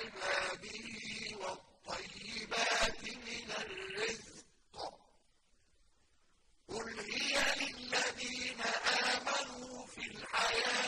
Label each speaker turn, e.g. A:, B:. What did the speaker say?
A: عباده والطيبات من الرزق. قل هي للذين آمنوا في الحياة